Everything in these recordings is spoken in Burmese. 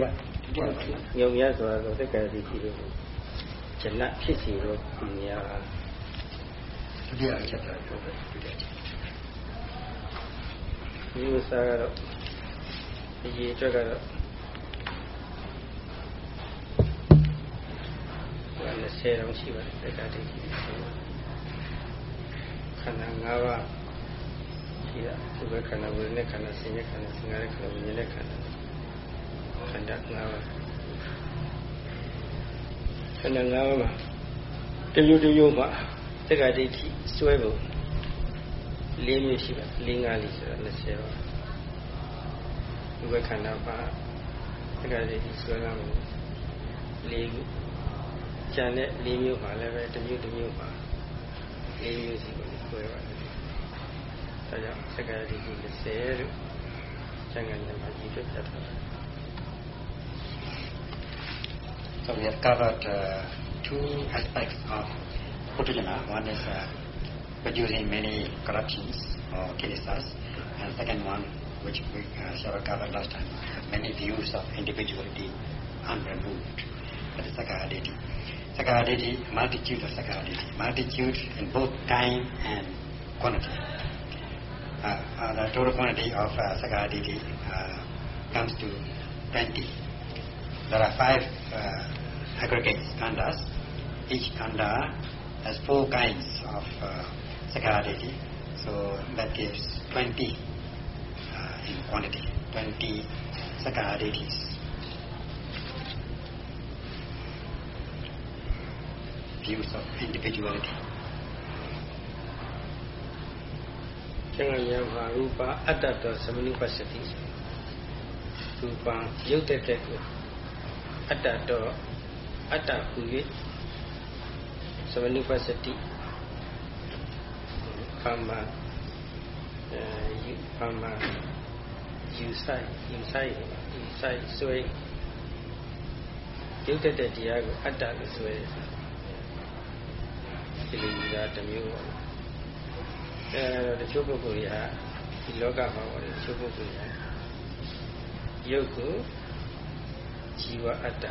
ရညုံရဆိုတာတော့သက္ကာတိတိလို့ဇနဖြစ်စီလို့ဒီနေရာဒုတိယအချက်တော့ပြောတယ်ဒုတိယအချက်ဒီဥစ္စာကတော့ဒီကြီးအတွက်ကတော့20တောင်ရှိပါတယ်သက္ကာတိတိခန္ဓာ၅ပါးရှိတာဒီဘက်ခန္ဓာဝိညာဉ်ခန္ဓာဆင်းရဲခန္ဓာဆင်းရဲခန္ဓာဝိညာဉ်ခန္ဓာ ခန္ဓာ၅ပါးခန္ဓာ၅ပါးမှာတယုတယုမှာသက္ကာဒိဋ္ဌိစွဲပုံ၄မျိုးရှိပါ၄၅လေးဆိုတော့20ပါဒီဘက်ခန္ဓာမှာသက္ကာဒိဋ္ဌိစွဲလာမှု၄ခုကျန်တဲ့၄မျိုးမှာလည်းပဲတစ်မျိုးတစ်မျိုးမှာ၄မျိုးစီကိုစွဲပါတယ်ဒါကြောင့်သက္ကာဒိဋ္ဌိ20လို့ကျန်ကန်မှာကြည့်ပြပြထားတယ် So we have covered uh, two aspects of Putujana. One is uh, producing many corruptions or kilesas, and second one, which we uh, shall cover last time, many views of individuality unremoved. That is Sakaditi. Sakaditi, multitude of Sakaditi, multitude in both time and quantity. Uh, uh, the total quantity of uh, Sakaditi uh, comes to 20 there are five uh, aggregate skandhas. Each skandha has four kinds of uh, Sakadeti, so that gives 20 uh, in quantity, 20 Sakadatis. Views of individuality. Changanyama Rupa Adapta Samanupasati Rupa Yuteteku Adapta အတ္တတော်သမဏုပစ္စတိရူပရုပ်တဲ့တဲ့ကိုအတ္တတော့အတ္တဟူ၍သမဏုပစ္စတိဖမ္မာအဲယူဖမ္မာယူဆိုင်ယူဆိုင်ယူဆိုင်ဆွဲရုပ်တက်တဲ့တရားကိုအတ္တလို့ဆွဲတယ်ဒီလိုကြီးတာတစ်မျိုးပေါ့အဲတော့တချို့ပုဂ္ဂိုလ်တွေကဒီလောကမှာပေါ့လေတချို့ပုဂ္ဂိုလ်တွေကရုပ်ကို ဇီဝအတ္တ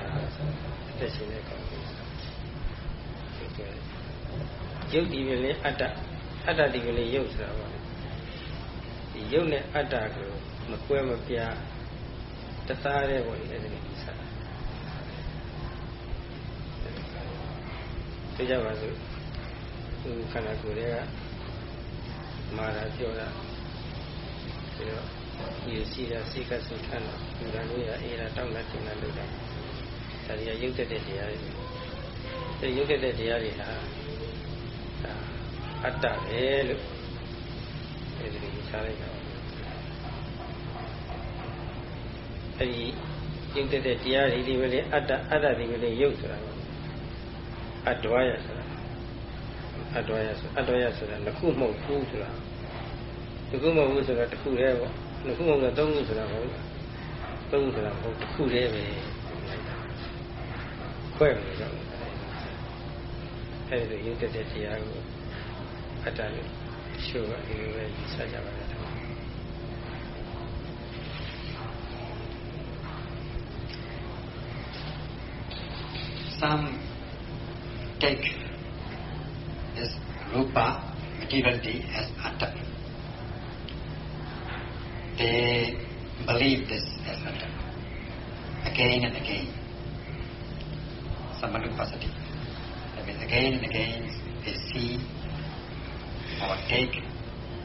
အသက်ရှင်တဲ့ကောင်ကြီးရုပ်ဒီပဲလေအတ္တအတ္တဒီပဲလေရုပ်ဆိုတာပါဒီရုပ်နဲ့အတ္တကိုမကွဲမပြားတသားတဲ့ပေါ့လေအဲ့ဒီကိစ္စသိကြပါစို့သူခန္ဓာကိုယ်တွေကမာတာပြောတာပြီးတော့ ဒီရှိတာစိတ်ကဆုထမ်းတော့ဒီကနေ့ကအေးတာတောက်လက်တင်လာလို့တာဒါတွေကရုပ်တက်တဲ့တရားတွေအဲရုပ်တက်တဲ့တရားတွေဟာဒါအတ္တပဲလို့အဲဒီလိုခြားလိုက်တာအဲဒီရုပ်တက်တဲ့တရားတွေဒီပဲလေအတ္တအတ္တဒီပဲလေရုပ်ဆိုတာအတ္တဝါယဆိုတာအတ္တဝါယဆိုအတ္တဝါယဆိုတာတစ်ခုမဟုတ်ဘူးဆိုတာတစ်ခုမဟုတ်ဘူးဆိုတာတစ်ခုတည်းပေါ့ နှစ်ခုမဟုတ်တော့သုံးခုဆိုတာမဟုတ်သုံးခုဆိုတာမဟုတ်တစ်ခုတည်းပဲခွဲမလို့တော့အဲဒီလိုရုပ်တက်တဲ့တရားကိုအတ္တလို့ရှုပ်အဲဒီလိုပဲယူဆကြပါလား some take this rupa materiality as atta they believe this as again and again. Samanupasati. That means again and again they see or take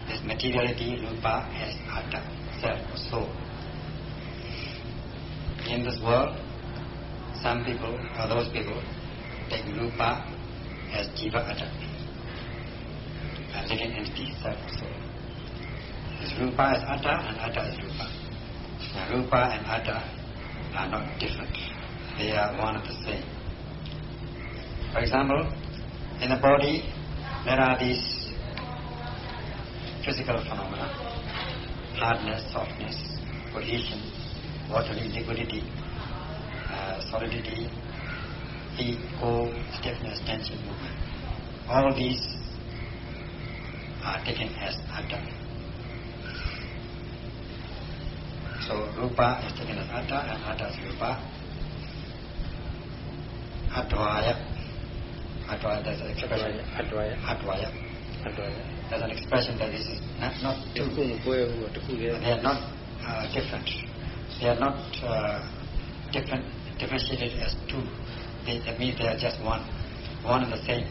this materiality, rupa, as atta, self or soul. In this world, some people, or those people, take rupa as jiva atta, a living entity, self or soul. Is rupa as atta and atta as rupa. Now, rupa and atta are not different. They are one and the same. For example, in the body, there are these physical phenomena, hardness, softness, cohesion, watery liquidity, uh, solidity, heat, cold, stiffness, tension, movement. All these are taken as atta. So rupa is taken as atta and atta is rupa. Advaya. Advaya, there's an expression. Advaya. Advaya. Advaya. There's an expression that this is not, not တ two. ခုမကွဲဘူးပေါ့တခုတည်း They are not uh, different. They are not uh, different, differentiated as two. They, that means they are just one, one and the same.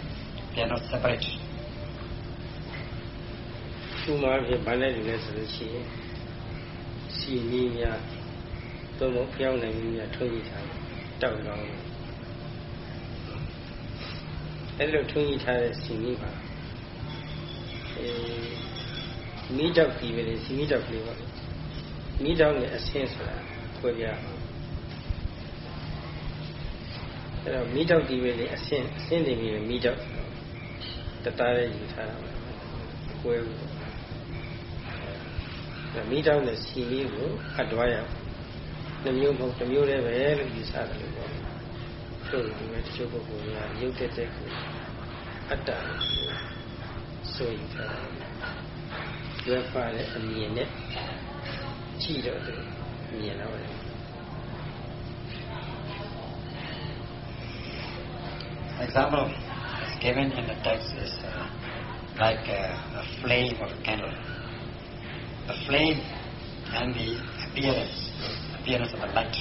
They are not separate. ဥမာဖြစ်ဘာနဲ့ဒီလဲဆိုလို့ရှိရင် စီမီများသုံးဖို့ဖျောင်းနိုင်မီများထွန်းကြည့်ထားတယ်တောက်လောင်းအဲ့လိုထွန်းကြည့်ထားတဲ့စီမီပါအဲမိတောက်ဒီပဲလေစီမီတောက်ကလေးပါလေမိတောက်နဲ့အဆင်းဆိုတာခွဲပြအောင်အဲ့တော့မိတောက်ဒီပဲလေအဆင်းအဆင်းနေပြီလေမိတောက်တသားလေးယူထားတာပဲကွဲဘူး မိတောင်းတဲ့စီလေးကိုအတ်တွားရအောင်နှမျိုးမဟုတ်တစ်မျိုးတည်းပဲလို့ယူဆတယ်လို့ပြောတယ်။ဆိုဒီမဲ့တချို့ပုဂ္ဂိုလ်ကရုပ်တဲ့တဲ့ကိုအတ္တလို့ဆိုရင်ထားတယ်။ရွယ်ပါတဲ့အမြင်နဲ့ကြည့်တော့တယ်မြင်တော့တယ် Example given in the text is uh, like a, a flame of a candle. The flame and the appearance, appearance of the light,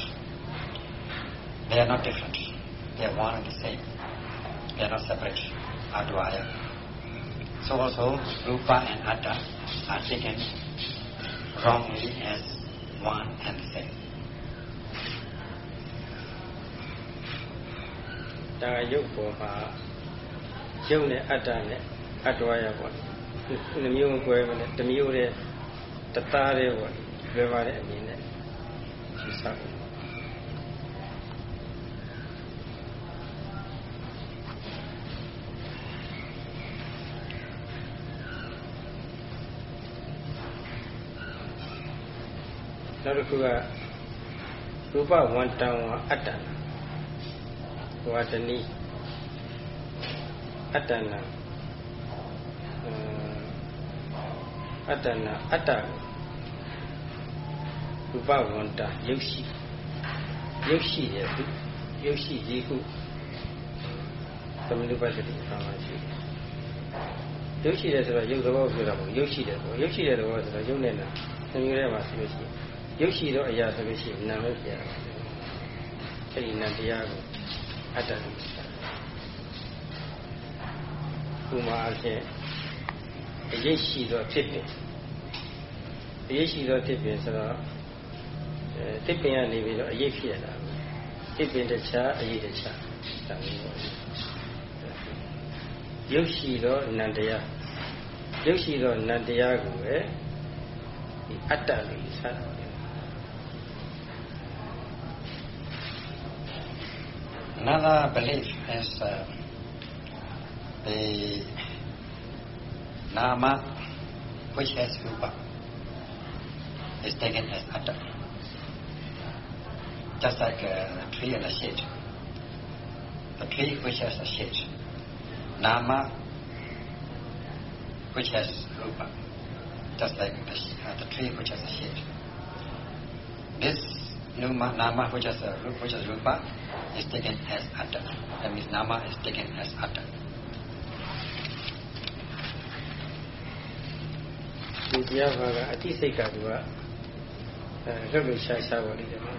they are not different. They are one and the same. They are not separate. Advaya. So also, Rupa and Atta are taken wrongly as one and the same. ဒါကရုပ်ပေါ်မှာရုပ်နဲ့အတ္တနဲ့အတ္တဝါရပေါ့နှမျိုးမကွဲဘူးနဲ့တစ်မျိုးတည်း တသားတည်းပေါ့လွယ်ပါတဲ့အမြင်နဲ့ယူဆတယ်နောက်တစ်ခုကရူပဝန္တံဝအတ္တနာဝါဒနီအတ္တနာ အတ္တနာအတ္တရူပဝန္တရုပ်ရှိရုပ်ရှိရဲ့ရုပ်ရှိဒီခုသမဏုပတ္တိဘာမှရှိတယ်ရုပ်ရှိတယ်ဆိုတော့ရုပ်သဘောပြောတာမဟုတ်ရုပ်ရှိတယ်ဆိုရုပ်ရှိတဲ့သဘောဆိုတော့ရုပ်နဲ့နာသမျိုးထဲမှာဆိုလို့ရှိရင်ရုပ်ရှိသောအရာဆိုလို့ရှိရင်နာမည်ပြရတာအဲ့ဒီနာတရားကိုအတ္တလို့ဆိုတာဥမာအဖြစ် အရေးရှိသောဖြစ်ပင်အရေးရှိသောဖြစ်ပင်ဆိုတော့အဲတစ်ပင်ကနေပြီးတော့အရေးဖြစ်ရတာတစ်ပင်တခြားအရေးတခြားဒါမျိုးပေါ့ရုပ်ရှိသောနန္တရားရုပ်ရှိသောနန္တရားကိုပဲဒီအတ္တလို့ယူဆတာ Another belief is uh, the nama which has rupa is taken as atta. Just like a tree and a shade. The tree which has a shade. Nama which has rupa. Just like the, uh, the tree which has a shade. This Numa, nama which has, a, ru- which has rupa is taken as atta. That means nama is taken as atta. ဒီတရားဘာကအတိစိတ်ကသူကအဲလှုပ်လှုပ်ရှားရှားပေါ်လိမ့်တယ်မှာ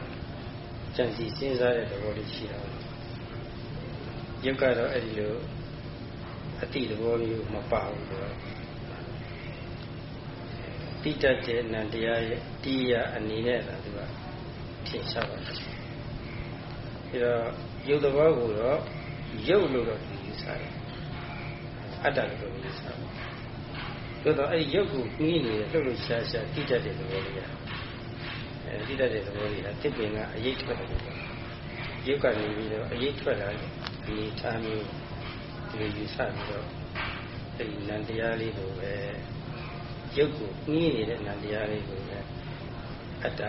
ကြံစီစဉ်းစားတဲ့သဘောလေးရှိတာပေါ့ရုပ်ကတော့အဲ့ဒီလိုအတိသဘောလေးကိုမပါဘူးဆိုတော့တိတတ်တဲ့နန္တရားရဲ့တရားအနေနဲ့သာသူကထင်ရှားပါတယ်ပြီးတော့ရုပ်သဘောကိုတော့ရုပ်လို့တော့သူယူဆတယ်အတ္တလို့တော့ယူဆတယ် သို့တော့အဲ့ဒီရုပ်ကိုကြီးနေတဲ့လှုပ်လှုပ်ရှားရှားတိတတ်တဲ့သဘောလေးကအဲတိတတ်တဲ့သဘောလေးကတစ်ပင်ကအရေးထွက်တယ်ပေါ့ရုပ်ကနေပြီးတော့အရေးထွက်လာဒီထားမျိုးဒီလိုယူဆပြီးတော့အဲ့ဒီနန္တရားလေးကိုပဲရုပ်ကိုကြီးနေတဲ့နန္တရားလေးကိုပဲအတ္တ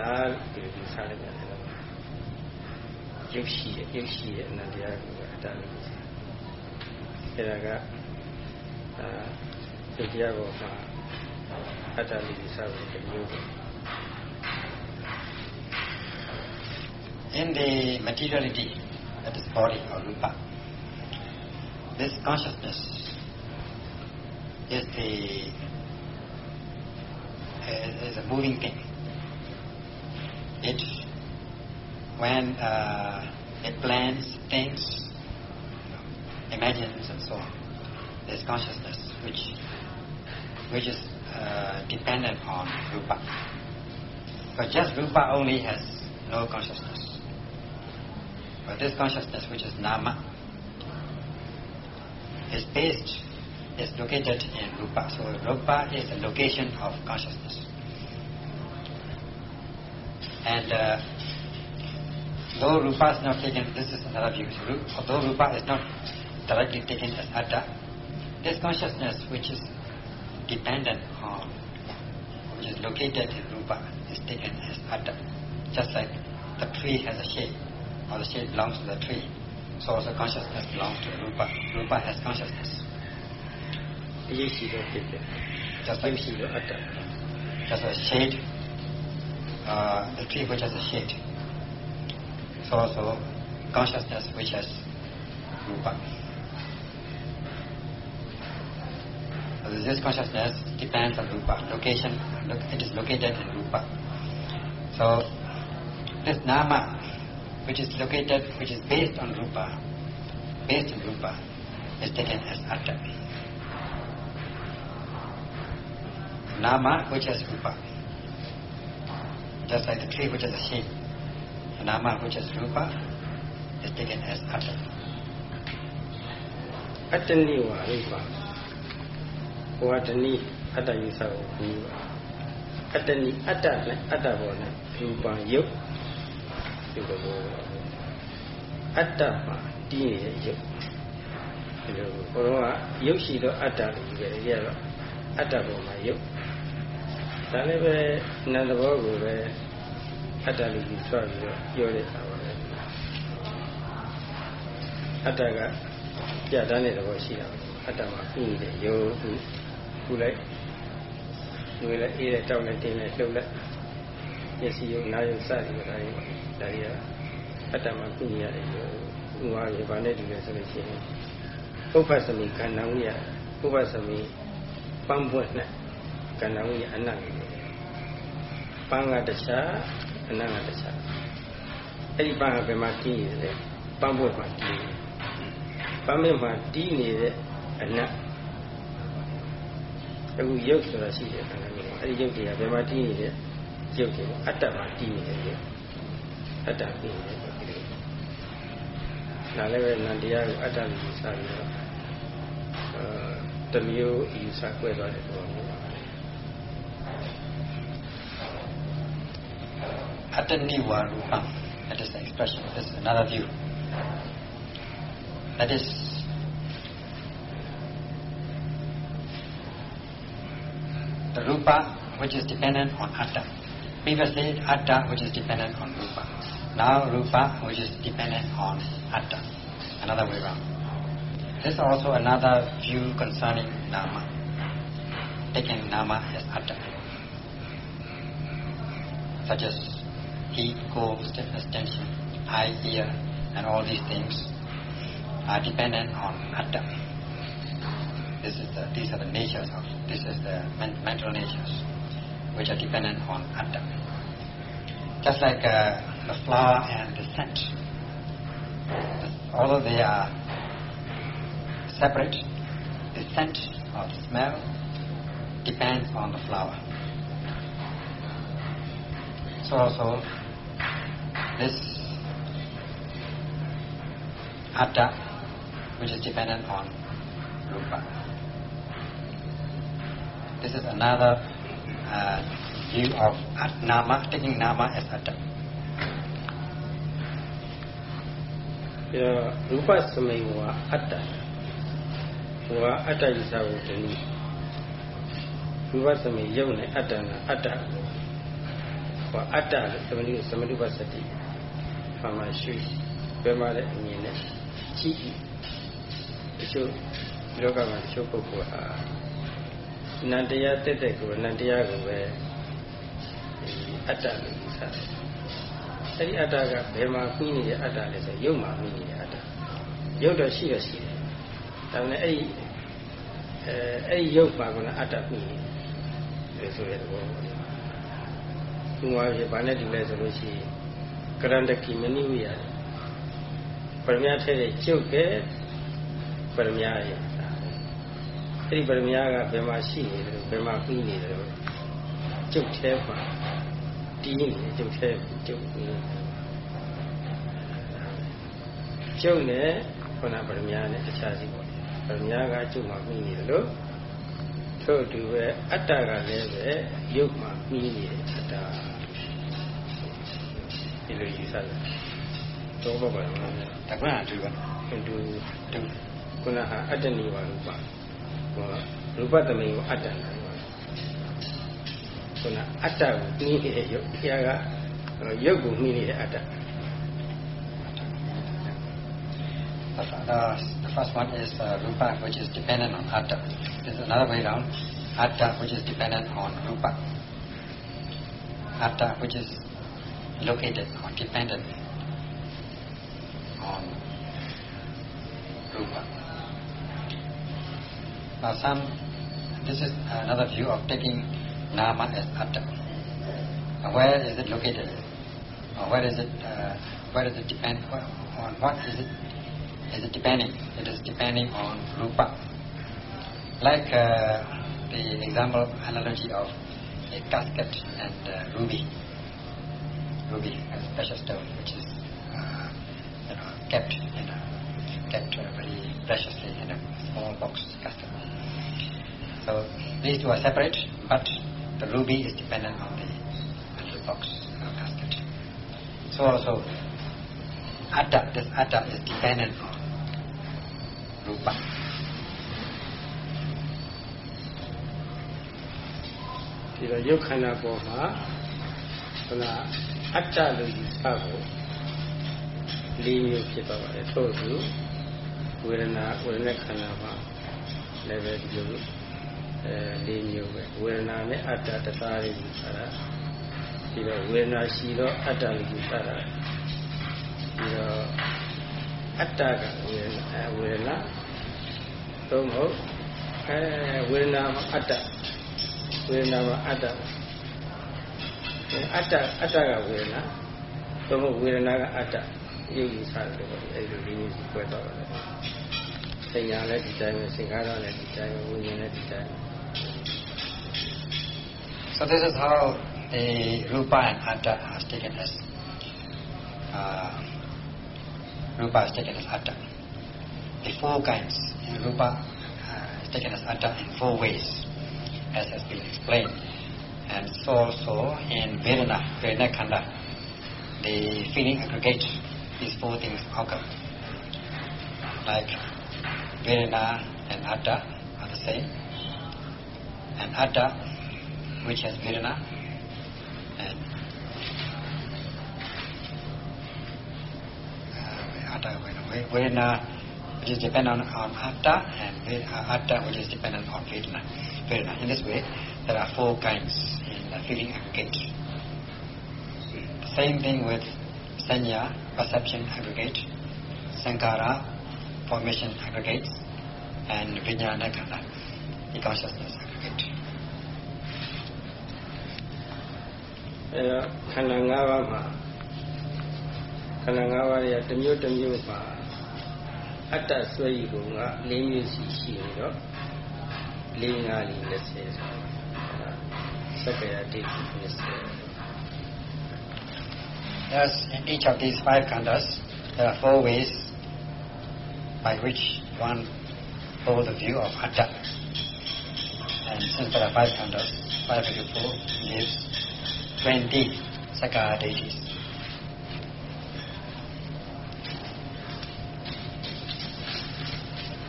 ဒီလိုယူဆလိုက်တယ်တော့ရုပ်ရှိရဲ့ရုပ်ရှိရဲ့အနန္တရားကိုပဲအတ္တလို့ယူဆအဲ့ဒါကအာ ဒီတရားပေါ်မှာအတ္တလေးယူဆလို့တမျိုးပဲ in the materiality, that is body or rupa, this consciousness is the is a moving thing. It when uh, it plans, thinks, imagines, and so on. There's consciousness which which is uh, dependent on rupa. But just rupa only has no consciousness. But this consciousness, which is nama, is based, is located in rupa. So rupa is the location of consciousness. And uh, though rupa is not taken, this is another view. Although rupa is not directly taken as atta, this consciousness which is dependent on, which is located in rupa, is taken as atom. Just like the tree has a shape, or the shape belongs to the tree, so also consciousness belongs to rupa. Rupa has consciousness. Just like, just a shade, uh, the tree which has a shade, so also consciousness which has rupa. this consciousness depends on rupa, location, it is located in rupa. So this nama, which is located, which is based on rupa, based on rupa, is taken as atta. Nama, which is rupa, just like the tree, which is a shape. Nama, which is rupa, is taken as atta. Atta niwa rupa. နိဝါရိပါဘဝတနိအတ္တယူဆကိုပြီးပါအတ္တနိအတ္တနဲ့အတ္တဘောနဲ့ရူပံယုတ်ဒီလိုဘောအတ္တမှာတည်နေတဲ့ယုတ်ဒီလိုဘုရားကယုတ်ရှိတော့အတ္တလို့ပြောတယ်ဒီကတော့အတ္တဘောမှာယုတ်ဒါလည်းပဲနန္တဘောကိုပဲအတ္တလို့ယူဆပြီးတော့ပြောတဲ့အခါပါပဲအတ္တကကြာတန်းတဲ့သဘောရှိတာအတ္တမှာဥနေတဲ့ယုတ် ဥဥလိုက်ငွေလိုက်အေးတဲ့တောက်လိုက်တင်းလိုက်လှုပ်လိုက်မျက်စိယုတ်နားယုတ်စသည်ကဒါတွေဒါတွေကအတ္တမှာဥနေရတယ်ယုတ်ဥဟာရေဘာနဲ့တူလဲဆိုလို့ရှိရင်ပုပ္ပသမီကန္နဝိယပုပ္ပသမီပန်းပွင့်နဲ့ကန္နဝိယအနတ်ပန်းကတခြားအနတ်ကတခြားအဲ့ဒီပန်းကဘယ်မှာကျင်းရလဲပန်းပွင့်မှာကျင်းရပန်းမင်းမှာတီးနေတဲ့အနတ် အခုရုပ်ဆိုတာရှိတယ်ခန္ဓာမျိုးအဲ့ဒီရုပ်တွေကဘယ်မှာတီးနေတဲ့ရုပ်တွေအတ္တမှာတီးနေတဲ့ရုပ်အတ္တပြီးနေတယ်ဒီလိုနာလည်းပဲနန္တရားကိုအတ္တလို့ယူဆပြီးတော့အဲတမျိုးယူဆ꿰သွားတဲ့သဘောမျိုးပါ Ataniwa rupa. That is the expression. This is another view. That is the rupa which is dependent on atta. Previously, atta which is dependent on rupa. Now, rupa which is dependent on atta. Another way around. This is also another view concerning nama. Taking nama as atta. Such as heat, cold, stiffness, tension, eye, ear, and all these things are dependent on atta. This is the, these are the natures of, this is the men, mental natures which are dependent on atta. Just like uh, the flower and the scent. Although they are separate, the scent or the smell depends on the flower. So also this atta which is dependent on rupa. This is another uh, view of at- nama, taking nama as atta. ပြီးတော့ရူပသမိဝါအတ္တဟိုကအတ္တယူဆဖို့တနည်းရူပသမိယုတ်နဲ့အတ္တနာအတ္တဟိုအတ္တသမဏိသမဏုပသတိဘာမှရှိဘယ်မှာလဲအမြင်နဲ့ကြည့်ကြည့်တချို့ဒီလောကမှာတချို့ပုဂ္ဂိုလ်ဟာ နန္တရားတက်တဲ့ကိုနန္တရားကိုပဲဒီအတ္တလို့ယူဆတယ်အဲ့ဒီအတ္တကဘယ်မှာပြီးနေတဲ့အတ္တလဲဆိုရုပ်မှာပြီးနေတဲ့အတ္တရုပ်တော့ရှိရရှိတယ်ဒါပေမဲ့အဲ့ဒီအဲအဲ့ဒီရုပ်မှာကအတ္တပြီးနေတယ်ဆိုတဲ့သဘောပေါ့ဒီမှာပြဘာနဲ့တူလဲဆိုလို့ရှိရင်ကရန္တကိမနိဝိယပရမထဲတဲ့ကျုပ်တဲ့ပရမရဲ့ အဲ့ဒီပရမကဘယ်မှာရှိနေတယ်ဘယ်မှာပြီးနေတယ်ကျုပ်ထဲမှာတီးနေကျုပ်ထဲကျုပ်ပြီးကျုပ်နဲ့ခုနပရမနဲ့တခြားစီပေါ့ပရမကကျုပ်မှာပြီးနေတယ်လို့ထို့အတူပဲအတ္တကလည်းပဲရုပ်မှာပြီးနေတယ်အတ္တဒီလိုယူဆတယ်တော့ဘာပါလဲတကွန်းအတူပါတူတူခုနဟာအတ္တနိဝါရူပ ဟောရူပတမေကိုအတ္တနာခုနအတ္တကိုနှီးနေတဲ့ရုပ်တရားကရုပ်ကိုနှီးနေတဲ့အတ္တ The, the first one is uh, rupa, which is dependent on atta. This is another way around. Atta, which is dependent on rupa. Atta, which is located or dependent on rupa. Now, some this is another view of taking nama as atta. Where is it located? Where is it? Uh, where does it depend? On what is it is it depending? It is depending on rupa. Like uh, the example analogy of a casket and uh, ruby. Ruby, a precious stone, which is uh, you know, kept kept uh, very preciously in a small box casket. So these two are separate, but the ruby is dependent on the little box uh, casket. So also, atta, this atta is dependent on rupa. ဒီတော့ရုပ်ခန္ဓာပေါ်မှာခုနအတ္တလို့ယူဆဖို့လေးမျိုးဖြစ်သွားပါတယ်ထို့အတူဝေဒနာဝေဒနာခန္ဓာမှာလည်းပဲဒီလို အဲလေးမျိုးပဲဝေဒနာနဲ့အတ္တတသားလေးယူဆတာဒီတော့ဝေဒနာရှိတော့အတ္တလို့ယူဆတာဒီတော့အတ္တကဝေဒနာအဲဝေဒနာသို့မဟုတ်အဲဝေဒနာမှာအတ္တဝေဒနာမှာအတ္တအတ္တအတ္တကဝေဒနာသို့မဟုတ်ဝေဒနာကအတ္တရုပ်ယူဆတယ်ပေါ့အဲဒီလိုလေးမျိုးစီပွဲတော့တယ်စဉ္ညာလည်းဒီတိုင်းပဲစင်္ခါရလည်းဒီတိုင်းပဲဝိညာဉ်လည်းဒီတိုင်း So this is how the rupa and atta has taken as uh, rupa has taken as atta. The four kinds in rupa uh, is taken as atta in four ways, as has been explained. And so also in Vedana, Vedana Khanda, the feeling aggregate, these four things occur. Like Vedana and atta are the same. And atta which has Vedana and uh, Atta Vedana which is dependent on, Atta and uh, Atta which is dependent on Vedana. Vedana. In this way, there are four kinds in the feeling aggregate. Same thing with Sanya, perception aggregate, Sankara, formation aggregates, and Vijnana the consciousness aggregate. အဲတော့ခန္ဓာ၅ပါးမှာခန္ဓာ၅ပါးတွေကတစ်မျိုးတစ်မျိုးမှာအတ္တဆွဲယူပုံက၄မျိုးစီရှိနေတော့၄၅၄20ဆိုတာစက္ကရာဒိဋ္ဌိ20 Thus, in each of these five khandhas, there are four ways by which one holds the view of atta. And since there are five khandhas, five into four gives twenty sakara deities.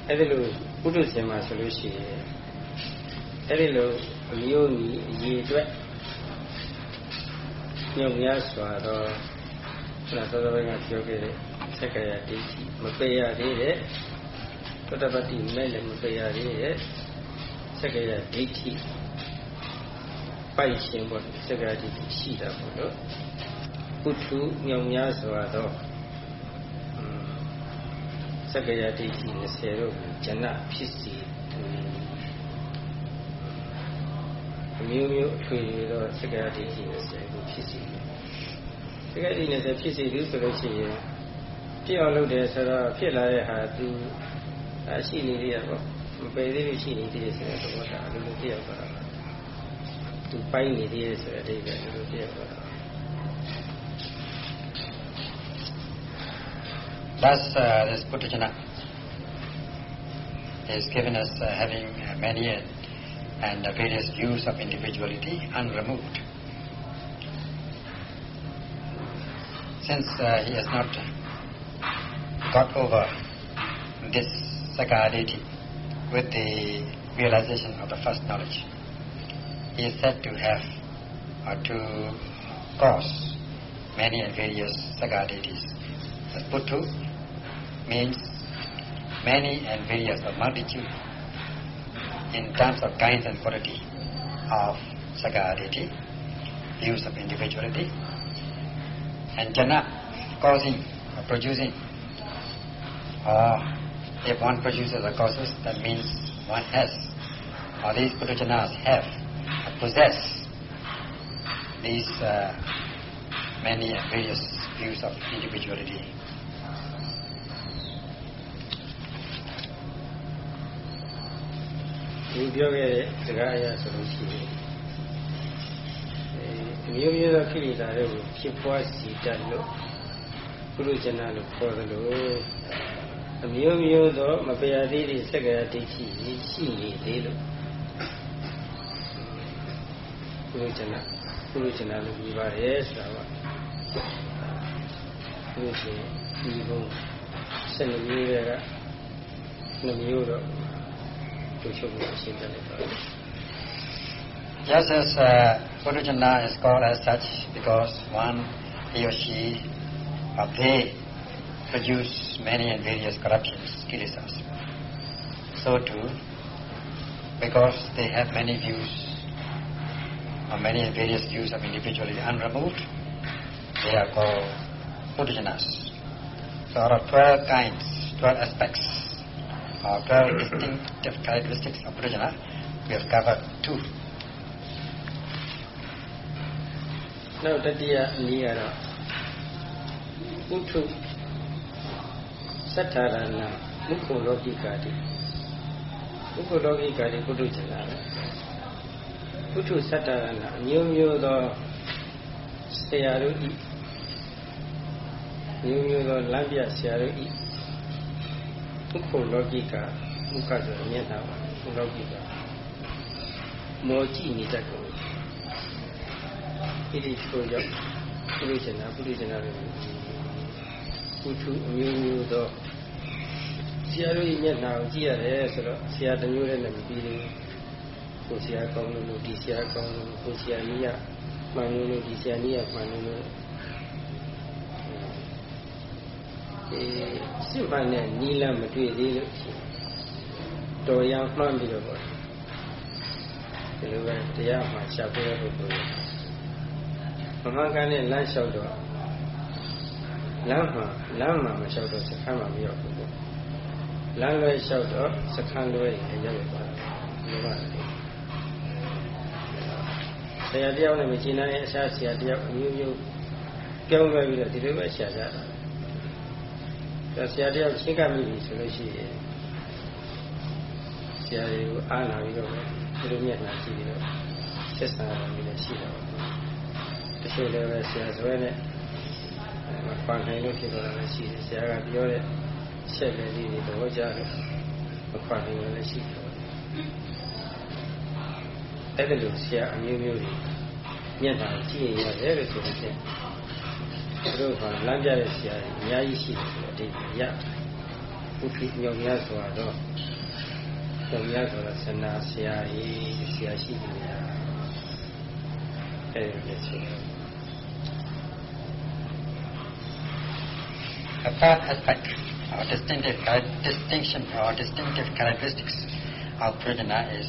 အဲ့ဒီလိုပုထုဇဉ်မှာဆိုလို့ရှိရင်အဲ့ဒီလိုအမျိုးမီအရေးအတွက်ညုံများစွာတော့ခဏသောသော ပိုင်းကပြောခဲ့တဲ့စက္ကရာဒိဋ္ဌိမပယ်ရသေးတဲ့သတ္တပတ္တိမဲ့လည်းမပယ်ရသေးတဲ့စက္ကရာဒိဋ္ဌိပိုက်ခြင်းပေါ့စက္ကရာဒိဋ္ဌိရှိတာပေါ့နော်ဝပုထုမြောင်များစွာသောစက္ကရာဒိဋ္ဌိ20တို့ကိုဂျဏဖြစ်စီသူအမျိုးမျိုးအထွေသောစက္ကရာဒိဋ္ဌိ20ကိုဖြစ်စီစက္ကရာဒိဋ္ဌိ20ဖြစ်စီသူဆိုလို့ရှိရင်ဖြစ်အောင်လုပ်တယ်ဆိုတော့ဖြစ်လာတဲ့ဟာသူအရှိနေသေးရပေါ့မပယ်သေးလို့ရှိနေသေးတယ်ဆိုတဲ့သဘောတရားအလိုလိုသိရပါတော့ သူပိုင်းနေသေးတယ်ဆိုတဲ့အဓိပ္ပာယ်အလိုလိုသိရပါတော့ Thus, uh, this Puttujana is given as uh, having uh, many and various views of individuality unremoved. Since uh, he has not got over this Sakaditi with the realization of the first knowledge, he is said to have or to cause many and various Sakaditis. The Puttu means many and various or multitude in terms of kinds and quality of Sakaditi, views of individuality, and Jana causing or producing or if one produces or causes, that means one has, or these Puttajanas have, possess these uh, many and various views of individuality. ဒီပြောခဲ့တဲ့စကားအရဆိုလို့ရှိရင်အဲမျိုးမျိုးသောခိရိတာတွေကိုဖြစ်ပွားစီတတ်လို့ပုရုဇဏလို့ခေါ်တယ်လို့အမျိုးမျိုးသောမပရာသေးတဲ့စက္ကရာဒိဋ္ဌိရှိနေသေးလို့ ပုရုဇဏပုရုဇဏလို့ပြောပါတယ်ဆိုတာကပုရုရှင်ဒီဘုံဆက်နေမျိုးတွေကနှမျိုးတော့ Just as uh, Puttujana is called as such because one, he or she, or they produce many and various corruptions, kilesas. So too, because they have many views, or many and various views of individuality unremoved, they are called Puttajanas. So there are 12 kinds, 12 aspects uh, 12 distinctive characteristics of Puttujana, we have covered two. နောက်တတိယအနည်းကတော့ပုထုသတ္ထာရဏမုခုလောကိကာတိမုခုလောကိကာတိပုထုဇနာပု ထုသတ္ထာရဏအမျိုးမျိုးသောဆရာတို့ဤမျိုးမျိုးသောလမ်းပြဆရာတို့ဤမုခုလောကိကာမုခဆိုမျက်နှာပါမုလောကိကာမောကြည့်နေတတ်ကုန်ဣတိချိုရောက်ပုရိသနာပုရိသနာတွေပုထုအမျိုးမျိုးသောဆရာတို့ရဲ့မျက်နှာကိုကြည့်ရတယ်ဆိုတော့ဆရာတမျိုးနဲ့မပြီးဘူး ကိုဆရာကောင်းလို့ဒီဆရာကောင်းလို့ကိုဆရာကြီးကမှန်လို့ဒီဆရာကြီးကမှန်လို့အဲစစ်မှန်တဲ့နီလမတွေ့သေးလို့တော်ရမှန်းပြီးတော့ပေါ့ဒီလိုပဲတရားမှရှာဖွေရဖို့ပြောတယ်မမှန်ကန်တဲ့လမ်းလျှောက်တော့လမ်းမှာလမ်းမှာမလျှောက်တော့စခန်းမှာမရောက်ဘူးပေါ့လမ်းလွဲလျှောက်တော့စခန်းလွဲရင်ရောက်ရပါတယ်ဒီလိုပါလေ ဆရာတယောက်နဲ့မကျင်နိုင်တဲ့အစားဆရာတယောက်အမျိုးမျိုးပြောင်းလဲပြီးတော့ဒီလိုပဲရှာကြတာဆရာတယောက်ချင်းကပ်မိပြီဆိုလို့ရှိရင်ဆရာတွေကိုအားနာပြီးတော့ဒီလိုမျက်နှာကြည့်ပြီးတော့ဆက်ဆံရမယ်လည်းရှိတော့တချို့လည်းပဲဆရာဆွဲနဲ့မပန်နိုင်လို့ဖြစ်တော့လည်းရှိတယ်ဆရာကပြောတဲ့ချက်လေးတွေသဘောကျတယ်မပန်နိုင်လည်းရှိတယ် အဲ့ဒါလို့ဆရာအမျိုးမျိုးတွေမျက်နှာကြည့်ရရတယ်လို့ဆိုတဲ့သူတို့ကလမ်းပြတဲ့ဆရာတွေအများကြီးရှိတယ်ဆိုတော့ဒီရဘုဖိမြောင်များဆိုတော့မြောင်များဆိုတော့ဆနာဆရာကြီးဆရာရှိတယ်အဲ့ဒီလိုရှိတယ် A third aspect or distinctive distinction or distinctive characteristics of Prajna is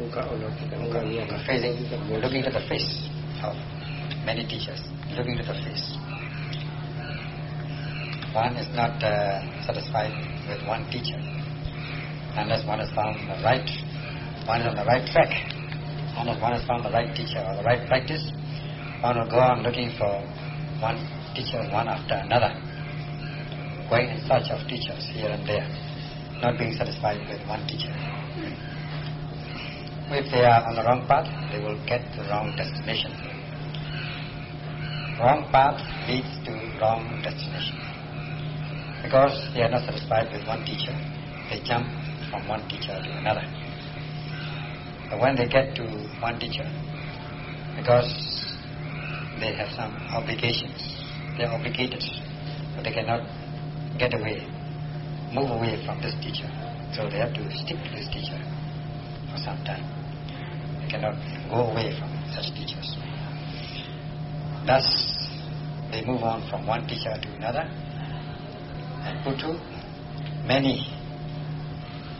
look look at, facing, looking to the face of many teachers, looking to the face. One is not uh, satisfied with one teacher unless one has found the right, one is on the right track, unless one has found the right teacher or the right practice, one will go on looking for one teacher one after another, going in search of teachers here and there, not being satisfied with one teacher. If they are on the wrong path, they will get the wrong destination. Wrong path leads to wrong destination. Because they are not satisfied with one teacher, they jump from one teacher to another. But when they get to one teacher, because they have some obligations, they are obligated, but they cannot get away, move away from this teacher. So they have to stick to this teacher for some time They cannot go away from such teachers. Thus, they move on from one teacher to another. And Putu, many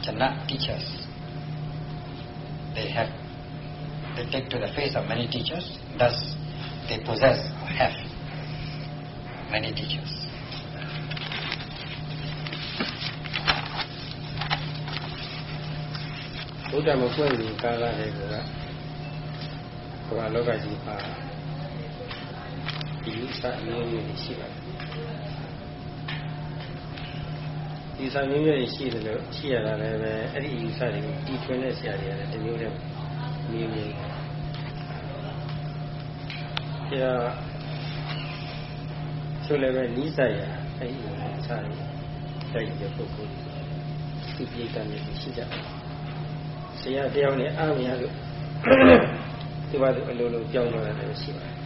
Jana teachers, they have, they take to the face of many teachers. Thus, they possess or have many teachers. ဘုဒ္ဓမပွင့်ဘူးကာလတဲ့ ကောကဘုရားလောကကြီးမှာဒီဥစ္စာအမျိုးမျိုးတွေရှိပါတယ်ဒီစာမျိုးမျိုးတွေရှိတယ်လို့ရှိရတာလည်းပဲအဲ့ဒီဥစ္စာတွေကိုတီထွင်တဲ့ဆရာတွေကလည်းတစ်မျိုးတည်းမျိုးမျိုးဒါဆိုလည်းပဲနီးစပ်ရအဲ့ဒီဥစ္စာတွေတိုက်တဲ့ပုဂ္ဂိုလ်သူပြိတ္တမျိုးရှိကြတယ်ဆရာတယောက်နဲ့အားမရလို့ သူကသူအလိုလိုကြောင်းတော့တယ်ရှိပါတယ်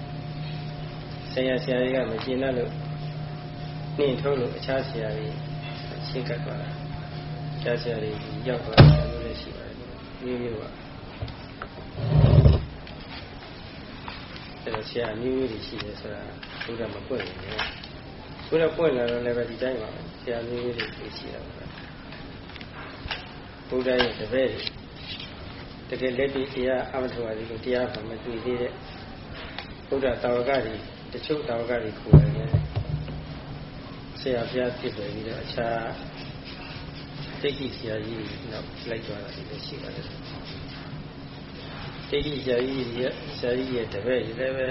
ဆရာဆရာကြီးကမကျင်တတ်လို့နှင်းထုတ်လို့အခြားဆရာကြီးရှင်းကပ်သွားတာအခြားဆရာကြီးရောက်သွားတယ်လို့လည်းရှိပါတယ်မျိုးမျိုးပါအဲ့တော့ဆရာမျိုးမျိုးတွေရှိတယ်ဆိုတာဘုရားမပွင့်ဘူးလေဘုရားပွင့်လာတော့လည်းပဲဒီတိုင်းပါပဲဆရာမျိုးမျိုးတွေရှိတာပါဘုရားရဲ့တပည့်တွေ တကယ်လက်တွေ့တရားအမထဝါဒီလိုတရားမှမတွေ့သေးတဲ့ဘုရားတာဝကတွေတချို့တာဝကတွေကိုယ်တိုင်လည်းဆရာဘုရားဖြစ်တယ်ပြီးတော့အခြားတိတ်ကြီးဆရာကြီးနောက်လိုက်သွားတာလည်းရှိပါတယ်တိတ်ကြီးဆရာကြီးရဲ့ဆရာကြီးရဲ့တပည့်တွေလည်းပဲ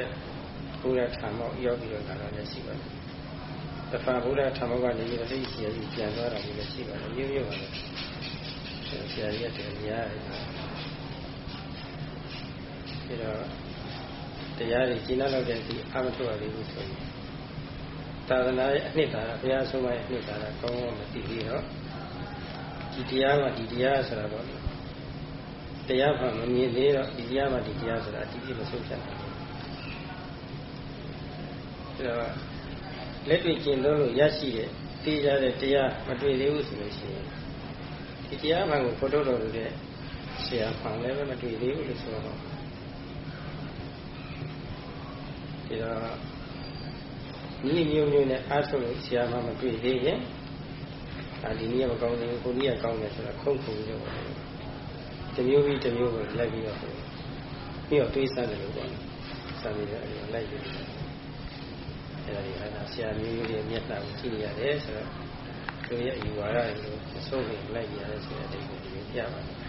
ဘုရားထာမောက်ရောက်ပြီးတော့လာတာလည်းရှိပါတယ်တဖန်ဘုရားထာမောက်ကနေပြီးတော့တိတ်ကြီးဆရာကြီးပြန်သွားတာလည်းရှိပါတယ်မျိုးမျိုးပါလေဆရာကြီးကတရားရတယ် ပြီးတော့တရားတွေကျင့်လောက်တဲ့ဒီအမထုတ်ရလေးကိုဆိုရင်သာသနာရဲ့အနှစ်သာရဘုရားဆုံးမရဲ့အနှစ်သာရကောင်းကောင်းမသိပြီးတော့ဒီတရားကဒီတရားဆိုတာတော့တရားမှမမြင်သေးတော့ဒီတရားမှဒီတရားဆိုတာအတိအကျမဆုံးဖြတ်နိုင်ဘူးအဲတော့လက်တွေ့ကျင့်လို့လို့ရရှိတဲ့သိကြတဲ့တရားမတွေ့သေးဘူးဆိုလို့ရှိရင်ဒီတရားမှကိုဖော်ထုတ်တော်လို့တဲ့ဆရာမှလည်းမတွေ့သေးဘူးလို့ဆိုတော့ ဒီတော့ဤမျိုးမျိုးနဲ့အားထုတ်လို့ဆရာမှမတွေ့သေးရင်ဒါဒီနည်းမကောင်းသေးဘူးကိုနည်းကကောင်းတယ်ဆိုတော့ခုန်ခုန်ပြီးတော့တမျိုးပြီးတမျိုးကိုလိုက်ပြီးတော့ပြီးတော့တွေးဆန်းတယ်လို့ပေါ့စမ်းပြီးတော့လိုက်ပြီးအဲ့ဒါဒီအဲ့ဒါဆရာမျိုးမျိုးရဲ့မျက်နှာကိုကြည့်ရတယ်ဆိုတော့သူရဲ့အယူဝါဒတွေကိုသုံးပြီးလိုက်ရတယ်ဆိုတဲ့အတိတ်ကိုဒီပြပါတယ်